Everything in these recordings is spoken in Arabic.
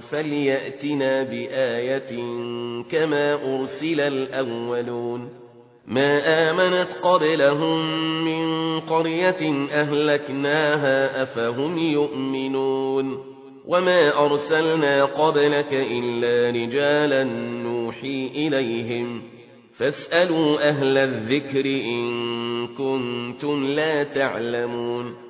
فليأتنا بآية كما أرسل الأولون. ما آمنت قبلهم من قرية أهلكناها أفهم يؤمنون. وما أرسلنا قبلك إلا رجالا نوحي إليهم. فاسألوا أهل الذكر إن كنتم لا تعلمون.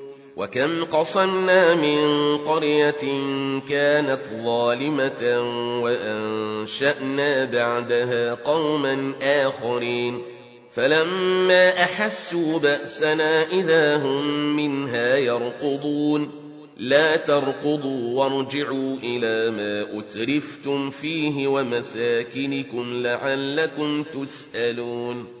وكم قصنا من قرية كانت ظالمة وأنشأنا بعدها قوما آخرين. فلما أحسوا بأسنا إذا هم منها يرقضون. لا ترقضوا وارجعوا إلى ما أترفتم فيه ومساكنكم لعلكم تسألون.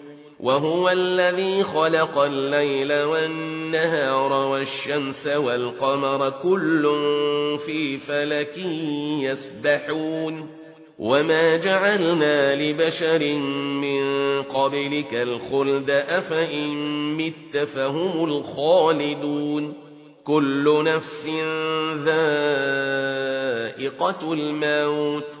وهو الذي خلق الليل والنهار والشمس والقمر كل في فلك يسبحون. وما جعلنا لبشر من قبلك الخلد أفإن مت فهم الخالدون. كل نفس ذائقة الموت.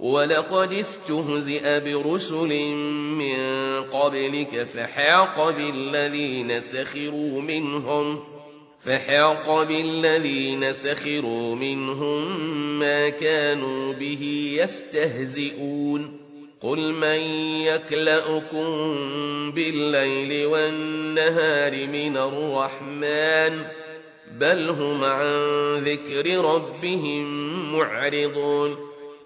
ولقد استهزئ برسل من قبلك فحاق بالذين سخروا منهم فحاق بالذين سخروا منهم ما كانوا به يستهزئون قل من يكلأكم بالليل والنهار من الرحمن بل هم عن ذكر ربهم معرضون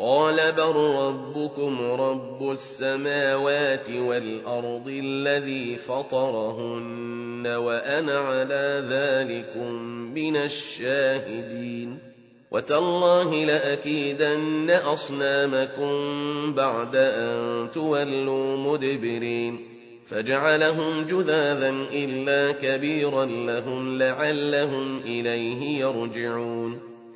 قال بل ربكم رب السماوات والأرض الذي فطرهن وأنا على ذلكم من الشاهدين وتالله لاكيدن أصنامكم بعد أن تولوا مدبرين فجعلهم جذاذا إلا كبيرا لهم لعلهم إليه يرجعون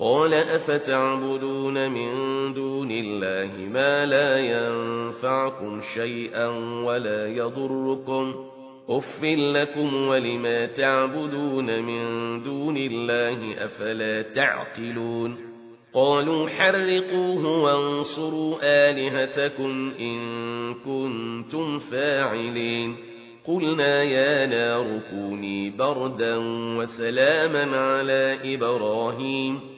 قال أفتعبدون من دون الله ما لا ينفعكم شيئا ولا يضركم أف لكم ولما تعبدون من دون الله أفلا تعقلون قالوا حرقوه وانصروا آلهتكم إن كنتم فاعلين قلنا يا نار كوني بردا وسلاما على إبراهيم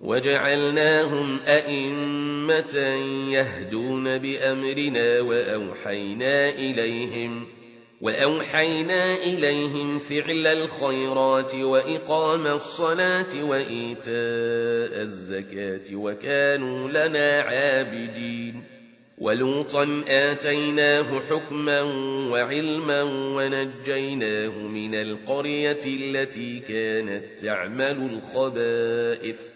وجعلناهم أئمة يهدون بأمرنا وأوحينا إليهم وأوحينا إليهم فعل الخيرات وإقام الصلاة وإيتاء الزكاة وكانوا لنا عابدين ولوطا آتيناه حكما وعلما ونجيناه من القرية التي كانت تعمل الخبائث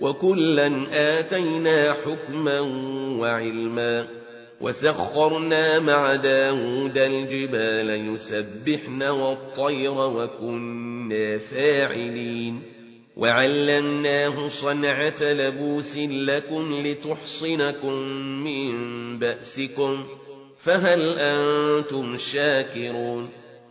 وكلا آتينا حكما وعلما وسخرنا مع داود الجبال يسبحن والطير وكنا فاعلين وعلمناه صنعة لبوس لكم لتحصنكم من بأسكم فهل أنتم شاكرون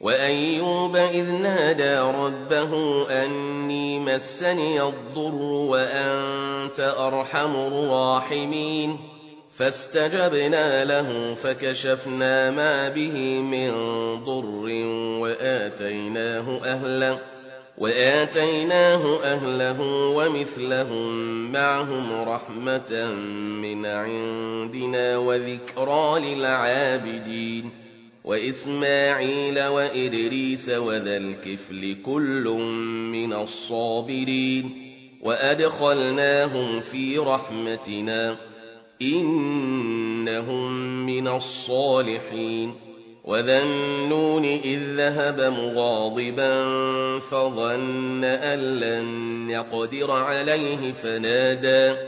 وأيوب إذ نادى ربه أني مسني الضر وأنت أرحم الراحمين. فاستجبنا له فكشفنا ما به من ضر وآتيناه أهله وآتيناه أهله ومثلهم معهم رحمة من عندنا وذكرى للعابدين. وإسماعيل وإدريس وذا الكفل كل من الصابرين وأدخلناهم في رحمتنا إنهم من الصالحين وذا النون إذ ذهب مغاضبا فظن أن لن يقدر عليه فنادى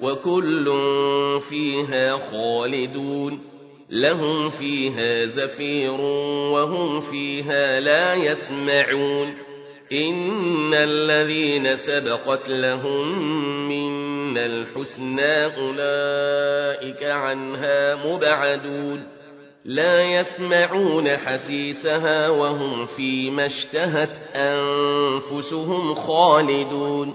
وكل فيها خالدون لهم فيها زفير وهم فيها لا يسمعون إن الذين سبقت لهم من الحسنى أولئك عنها مبعدون لا يسمعون حسيسها وهم فيما اشتهت أنفسهم خالدون